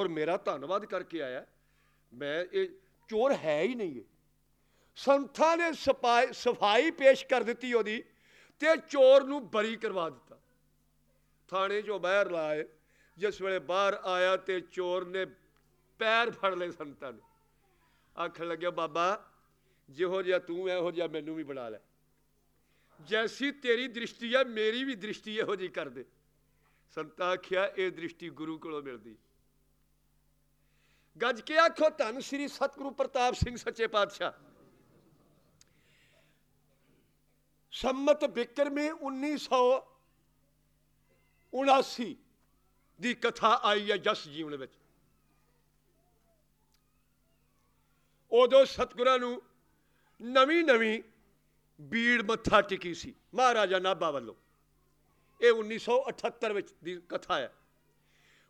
ਔਰ ਮੇਰਾ ਧੰਨਵਾਦ ਕਰਕੇ ਆਇਆ। ਮੈਂ ਇਹ ਚੋਰ ਹੈ ਹੀ ਨਹੀਂ ਇਹ। ਸੰਤਾਂ ਨੇ ਸਪਾਈ, ਸਫ਼ਾਈ ਪੇਸ਼ ਕਰ ਦਿੱਤੀ ਉਹਦੀ ਤੇ ਚੋਰ ਨੂੰ ਬਰੀ ਕਰਵਾ ਦਿੱਤਾ। ਥਾਣੇ 'ਚੋਂ ਬਾਹਰ ਲਾਏ। ਜਿਸ ਵੇਲੇ ਬਾਹਰ ਆਇਆ ਤੇ ਚੋਰ ਨੇ ਪੈਰ ਫੜ ਲਏ ਸੰਤਾਂ ਨੇ। ਆਖਣ ਲੱਗਿਆ, ਬਾਬਾ, ਜਿਹੋ ਜਿਹਾ ਤੂੰ ਐ ਇਹੋ ਜਿਹਾ ਮੈਨੂੰ ਵੀ ਬਣਾ ਲੈ। ਜੈਸੀ ਤੇਰੀ ਦ੍ਰਿਸ਼ਟੀ ਹੈ, ਮੇਰੀ ਵੀ ਦ੍ਰਿਸ਼ਟੀ ਇਹੋ ਜਿਹੀ ਕਰ ਦੇ। ਸੰਤਾ ਆਖਿਆ, ਇਹ ਦ੍ਰਿਸ਼ਟੀ ਗੁਰੂ ਕੋਲੋਂ ਮਿਲਦੀ। ਗੱਜ ਕੇ ਆਖੋ, ਧੰਨ ਸ੍ਰੀ ਸਤਿਗੁਰੂ ਪ੍ਰਤਾਪ ਸਿੰਘ ਸੱਚੇ ਪਾਤਸ਼ਾਹ। ਸੰਮਤ ਬਿਕਰਮੀ 1979 ਦੀ ਕਥਾ ਆਈ ਹੈ ਜਸ ਜੀਵਨ ਵਿੱਚ। ਉਦੋਂ ਸਤਿਗੁਰਾਂ ਨੂੰ ਨਵੀਂ ਨਵੀਂ ਬੀੜ ਮੱਥਾ ਟਿਕੀ ਸੀ। ਮਹਾਰਾਜਾ ਨਾਭਾ ਵੱਲੋਂ। ਇਹ 1978 ਵਿੱਚ ਦੀ ਕਥਾ ਹੈ।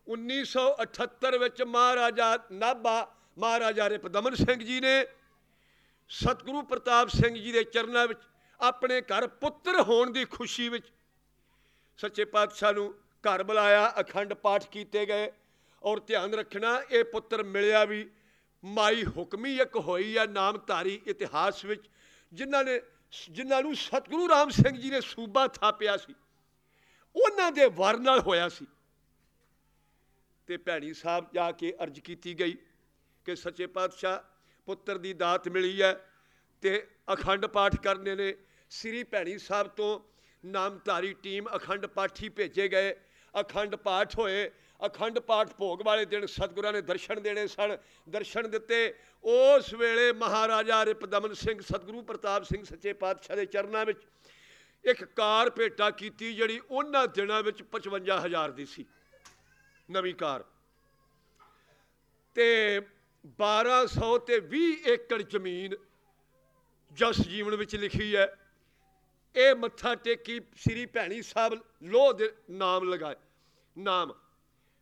1978 ਵਿੱਚ ਮਹਾਰਾਜਾ ਨਾਭਾ, ਮਹਾਰਾਜਾ ਰਿਪਦਮਨ ਸਿੰਘ ਜੀ ਨੇ ਸਤਿਗੁਰੂ ਪ੍ਰਤਾਪ ਸਿੰਘ ਜੀ ਦੇ ਚਰਨਾਂ ਵਿੱਚ ਆਪਣੇ ਘਰ ਪੁੱਤਰ ਹੋਣ ਦੀ ਖੁਸ਼ੀ ਵਿੱਚ ਸੱਚੇ ਪਾਤਸ਼ਾਹ ਨੂੰ ਘਰ ਬੁਲਾਇਆ, ਅਖੰਡ ਪਾਠ ਕੀਤੇ ਗਏ ਔਰ ਧਿਆਨ ਰੱਖਣਾ, ਇਹ ਪੁੱਤਰ ਮਿਲਿਆ ਵੀ ਮਾਈ ਹੁਕਮੀ ਇੱਕ ਹੋਈ ਆ ਨਾਮਧਾਰੀ ਇਤਿਹਾਸ ਵਿੱਚ, ਜਿਨ੍ਹਾਂ ਨੇ ਜਿਨ੍ਹਾਂ ਨੂੰ ਸਤਿਗੁਰੂ ਰਾਮ ਸਿੰਘ ਜੀ ਨੇ ਸੂਬਾ ਥਾਪਿਆ ਸੀ। ਉਹਨਾਂ ਦੇ ਵਰ ਨਾਲ ਹੋਇਆ ਸੀ। ਤੇ ਭੈਣੀ ਸਾਹਿਬ ਜਾ ਕੇ ਅਰਜ਼ ਕੀਤੀ ਗਈ ਕਿ ਸੱਚੇ ਪਾਤਸ਼ਾਹ ਪੁੱਤਰ ਦੀ ਦਾਤ ਮਿਲੀ ਹੈ ਤੇ ਅਖੰਡ ਪਾਠ ਕਰਨੇ ਨੇ। ਸ੍ਰੀ ਭੈਣੀ ਸਾਹਿਬ ਤੋਂ ਨਾਮਧਾਰੀ ਟੀਮ ਅਖੰਡ ਪਾਠੀ ਭੇਜੇ ਗਏ। ਅਖੰਡ ਪਾਠ ਹੋਏ। ਅਖੰਡ ਪਾਠ ਭੋਗ ਵਾਲੇ ਦਿਨ ਸਤਿਗੁਰਾਂ ਨੇ ਦਰਸ਼ਨ ਦੇਣੇ ਸਨ। ਦਰਸ਼ਨ ਦਿੱਤੇ। ਉਸ ਵੇਲੇ ਮਹਾਰਾਜਾ ਰਿਪਦਮਨ ਸਿੰਘ, ਸਤਿਗੁਰੂ ਪ੍ਰਤਾਪ ਸਿੰਘ ਸੱਚੇ ਪਾਤਸ਼ਾਹ ਦੇ ਚਰਨਾਂ ਵਿੱਚ ਇੱਕ ਕਾਰ ਭੇਟਾ ਕੀਤੀ ਜਿਹੜੀ ਉਹਨਾਂ ਦਿਨਾਂ ਵਿੱਚ 55000 ਦੀ ਸੀ। ਨਵੀਂ ਕਾਰ। ਤੇ 1200 ਤੇ 20 ਏਕੜ ਜ਼ਮੀਨ ਜਸ ਜੀਵਨ ਵਿੱਚ ਲਿਖੀ ਹੈ। ਇਹ ਮੱਥਾ ਟੇਕੀ ਸ੍ਰੀ ਭੈਣੀ ਸਾਹਿਬ ਲੋਹ ਦੇ ਨਾਮ ਲਗਾਏ। ਨਾਮ,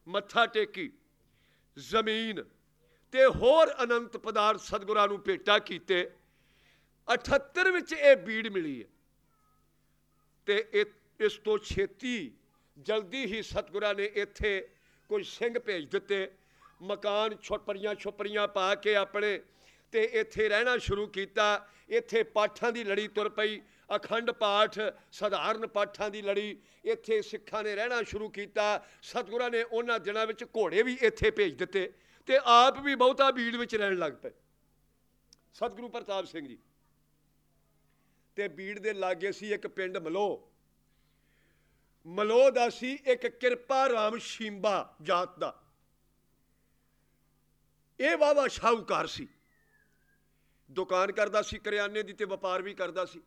ਮੱਥਾ ਟੇਕੀ, ਜ਼ਮੀਨ ਤੇ ਹੋਰ ਅਨੰਤ ਪਦਾਰਥ ਸਤਿਗੁਰਾਂ ਨੂੰ ਭੇਟਾ ਕੀਤੇ। 78 ਵਿੱਚ ਇਹ ਬੀੜ ਮਿਲੀ ਹੈ। ਤੇ ਇਹ- ਇਸ ਤੋਂ ਛੇਤੀ ਜਲਦੀ ਹੀ ਸਤਿਗੁਰਾਂ ਨੇ ਇੱਥੇ ਕੁਝ ਸਿੰਘ ਭੇਜ ਦਿੱਤੇ, ਮਕਾਨ ਛੋਪਰੀਆਂ ਛੋਪਰੀਆਂ ਪਾ ਕੇ ਆਪਣੇ ਤੇ ਇੱਥੇ ਰਹਿਣਾ ਸ਼ੁਰੂ ਕੀਤਾ। ਇੱਥੇ ਪਾਠਾਂ ਦੀ ਲੜੀ ਤੁਰ ਪਈ, ਅਖੰਡ ਪਾਠ, ਸਧਾਰਨ ਪਾਠਾਂ ਦੀ ਲੜੀ। ਇੱਥੇ ਸਿੱਖਾਂ ਨੇ ਰਹਿਣਾ ਸ਼ੁਰੂ ਕੀਤਾ, ਸਤਿਗੁਰਾਂ ਨੇ ਉਹਨਾਂ ਦਿਨਾਂ ਵਿੱਚ ਘੋੜੇ ਵੀ ਇੱਥੇ ਭੇਜ ਦਿੱਤੇ ਤੇ ਆਪ ਵੀ ਬਹੁਤਾ ਭੀੜ ਵਿੱਚ ਰਹਿਣ ਲੱਗ ਪਏ। ਸਤਿਗੁਰੂ ਪ੍ਰਤਾਪ ਸਿੰਘ ਜੀ, ਤੇ ਬੀੜ ਦੇ ਲਾਗੇ ਸੀ ਇੱਕ ਪਿੰਡ ਮਲੋ ਮਲੋ ਦਾ ਸੀ ਇੱਕ ਕਿਰਪਾ ਰਾਮ ਸ਼ੀਂਬਾ ਜਾਤ ਦਾ। ਇਹ ਵਾਵਾ ਸ਼ਾਹੂਕਾਰ ਸੀ। ਦੁਕਾਨ ਕਰਦਾ ਸੀ, ਕਰਿਆਨੇ ਦੀ ਤੇ ਵਪਾਰ ਵੀ ਕਰਦਾ ਸੀ।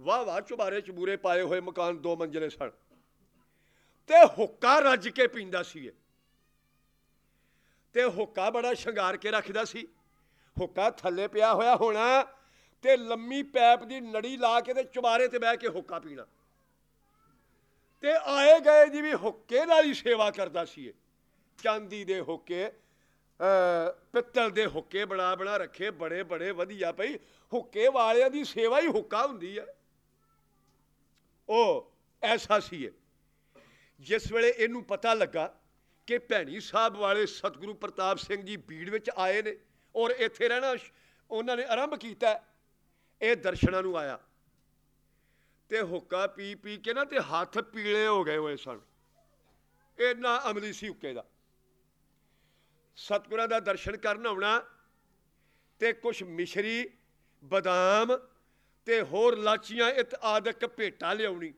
ਵਾਹ ਵਾਹ ਚੁਬਾਰੇ ਚਬੂਰੇ ਪਾਏ ਹੋਏ ਮਕਾਨ ਦੋ ਮੰਜ਼ਲੇ ਸਨ। ਤੇ ਹੁੱਕਾ ਰੱਜ ਕੇ ਪੀਂਦਾ ਸੀ ਇਹ। ਤੇ ਹੁੱਕਾ ਬੜਾ ਸ਼ਿੰਗਾਰ ਕੇ ਰੱਖਦਾ ਸੀ। ਹੁੱਕਾ ਥੱਲੇ ਪਿਆ ਹੋਇਆ ਹੋਣਾ ਤੇ ਲੰਮੀ ਪੈਪ ਦੀ ਨੜੀ ਲਾ ਕੇ ਤੇ ਚੁਬਾਰੇ ਤੇ ਬਹਿ ਕੇ ਹੁੱਕਾ ਪੀਣਾ। ਤੇ ਆਏ ਗਏ ਜੀ ਵੀ ਹੁੱਕੇ ਨਾਲ ਹੀ ਸੇਵਾ ਕਰਦਾ ਸੀ ਇਹ। ਚਾਂਦੀ ਦੇ ਹੁੱਕੇ ਪਿੱਤਲ ਦੇ ਹੁੱਕੇ ਬਣਾ ਬਣਾ ਰੱਖੇ, ਬੜੇ ਬੜੇ ਵਧੀਆ ਭਈ। ਹੁੱਕੇ ਵਾਲਿਆਂ ਦੀ ਸੇਵਾ ਹੀ ਹੁੱਕਾ ਹੁੰਦੀ ਹੈ ਉਹ ਐਸਾ ਸੀ ਇਹ। ਜਿਸ ਵੇਲੇ ਇਹਨੂੰ ਪਤਾ ਲੱਗਾ ਕਿ ਭੈਣੀ ਸਾਹਿਬ ਵਾਲੇ ਸਤਿਗੁਰੂ ਪ੍ਰਤਾਪ ਸਿੰਘ ਜੀ ਬੀੜ ਵਿੱਚ ਆਏ ਨੇ ਔਰ ਇੱਥੇ ਰਹਿਣਾ ਉਹਨਾਂ ਨੇ ਆਰੰਭ ਕੀਤਾ, ਇਹ ਦਰਸ਼ਨਾਂ ਨੂੰ ਆਇਆ। ਤੇ ਹੁੱਕਾ ਪੀ ਪੀ ਕੇ ਨਾ ਤੇ ਹੱਥ ਪੀਲੇ ਹੋ ਗਏ ਹੋਏ ਸਨ। ਇੰਨਾ ਅਮਲੀ ਸੀ ਹੁੱਕੇ ਦਾ। ਸਤਿਗੁਰਾਂ ਦਾ ਦਰਸ਼ਨ ਕਰਨ ਆਉਣਾ ਤੇ ਕੁਛ ਮਿਸ਼ਰੀ, ਬਦਾਮ ਤੇ ਹੋਰ ਲਾਚੀਆਂ ਇਤ ਆਦਿਕ ਭੇਟਾ ਲਿਆਉਣੀ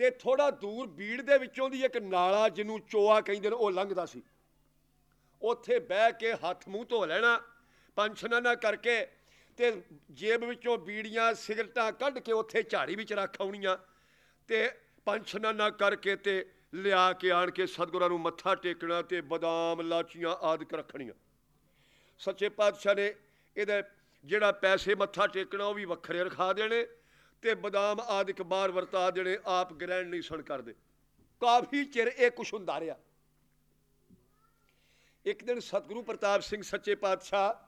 ਤੇ ਥੋੜਾ ਦੂਰ ਬੀੜ ਦੇ ਵਿੱਚੋਂ ਦੀ ਇੱਕ ਨਾਲਾ ਜਿਹਨੂੰ ਚੋਆ ਕਹਿੰਦੇ ਨੇ, ਉਹ ਲੰਘਦਾ ਸੀ। ਉੱਥੇ ਬਹਿ ਕੇ ਹੱਥ ਮੂੰਹ ਧੋ ਲੈਣਾ, ਪੰਛਨਾ ਨਾ ਕਰਕੇ ਤੇ ਜੇਬ ਵਿੱਚੋਂ ਬੀੜੀਆਂ, ਸਿਗਰਟਾਂ ਕੱਢ ਕੇ ਉੱਥੇ ਝਾੜੀ ਵਿੱਚ ਰੱਖ ਆਉਣੀਆਂ ਤੇ ਪੰਛਨਾ ਕਰਕੇ ਤੇ ਲਿਆ ਕੇ ਆਣ ਕੇ ਸਤਿਗੁਰਾਂ ਨੂੰ ਮੱਥਾ ਟੇਕਣਾ ਤੇ ਬਦਾਮ, ਲਾਚੀਆਂ ਆਦਿਕ ਰੱਖਣੀਆਂ। ਸੱਚੇ ਪਾਤਸ਼ਾਹ ਨੇ ਇਹਦਾ ਜਿਹੜਾ ਪੈਸੇ ਮੱਥਾ ਟੇਕਣਾ ਉਹ ਵੀ ਵੱਖਰੇ ਰਖਾ ਦੇਣੇ ਤੇ ਬਦਾਮ ਆਦਿਕ ਬਾਹਰ ਵਰਤਾ ਦੇਣੇ, ਆਪ ਗ੍ਰਹਿਣ ਨਹੀਂ ਸਣ ਕਰਦੇ। ਕਾਫੀ ਚਿਰ ਇਹ ਕੁਛ ਹੁੰਦਾ ਰਿਹਾ। ਇੱਕ ਦਿਨ ਸਤਿਗੁਰੂ ਪ੍ਰਤਾਪ ਸਿੰਘ ਸੱਚੇ ਪਾਤਸ਼ਾਹ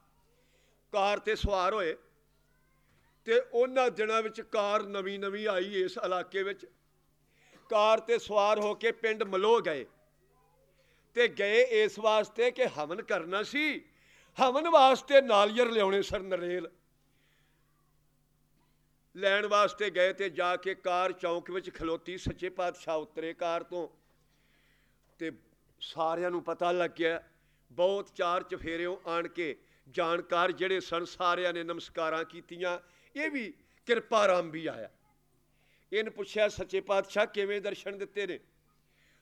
ਕਾਰ ਤੇ ਸਵਾਰ ਹੋਏ ਤੇ ਉਹਨਾਂ ਦਿਨਾਂ ਵਿੱਚ ਕਾਰ ਨਵੀਂ ਨਵੀਂ ਆਈ ਇਸ ਇਲਾਕੇ ਵਿੱਚ। ਕਾਰ ਤੇ ਸਵਾਰ ਹੋ ਕੇ ਪਿੰਡ ਮਲੋ ਗਏ ਤੇ ਗਏ ਇਸ ਵਾਸਤੇ ਕਿ ਹਵਨ ਕਰਨਾ ਸੀ। ਹਵਨ ਵਾਸਤੇ ਨਾਲੀਅਰ ਲਿਆਉਣੇ ਸਰ ਨਰੇਲ। ਲੈਣ ਵਾਸਤੇ ਗਏ ਤੇ ਜਾ ਕੇ ਕਾਰ ਚੌਂਕ ਵਿੱਚ ਖਲੋਤੀ ਸੱਚੇ ਪਾਤਸ਼ਾਹ ਉਤਰੇ ਕਾਰ ਤੋਂ। ਤੇ ਸਾਰਿਆਂ ਨੂੰ ਪਤਾ ਲੱਗ ਗਿਆ ਬਹੁਤ ਚਾਰ ਚਫੇਰਿਓ ਆਣ ਕੇ ਜਾਣਕਾਰ ਜਿਹੜੇ ਸਨ, ਸਾਰਿਆਂ ਨੇ ਨਮਸਕਾਰਾਂ ਕੀਤੀਆਂ। ਇਹ ਵੀ ਕਿਰਪਾ ਰਾਮ ਵੀ ਆਇਆ। ਇਹਨ ਪੁੱਛਿਆ, ਸੱਚੇ ਪਾਤਸ਼ਾਹ, ਕਿਵੇਂ ਦਰਸ਼ਨ ਦਿੱਤੇ ਨੇ?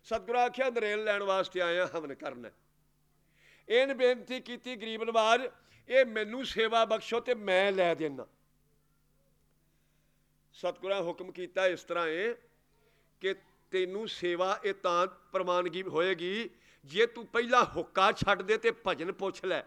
ਸਤਿਗੁਰੂ ਆਖਿਆ ਨਰੇਲ ਲੈਣ ਵਾਸਤੇ ਆਇਆ, ਹਵਨ ਕਰਨਾ। ਇਹਨ ਬੇਨਤੀ ਕੀਤੀ, ਗਰੀਬ ਨਵਾਜ, ਇਹ ਮੈਨੂੰ ਸੇਵਾ ਬਖਸ਼ੋ ਤੇ ਮੈਂ ਲੈ ਦੇਣਾ ਸਤਿਗੁਰਾਂ ਹੁਕਮ ਕੀਤਾ ਇਸ ਤਰ੍ਹਾਂ ਏ ਕਿ ਤੈਨੂੰ ਸੇਵਾ ਇਹ ਤਾਂ ਪ੍ਰਮਾਨਗੀ ਹੋਏਗੀ, ਜੇ ਤੂੰ ਪਹਿਲਾਂ ਹੁੱਕਾ ਛੱਡ ਦੇ ਤੇ ਭਜਨ ਪੁੱਛ ਲੈ।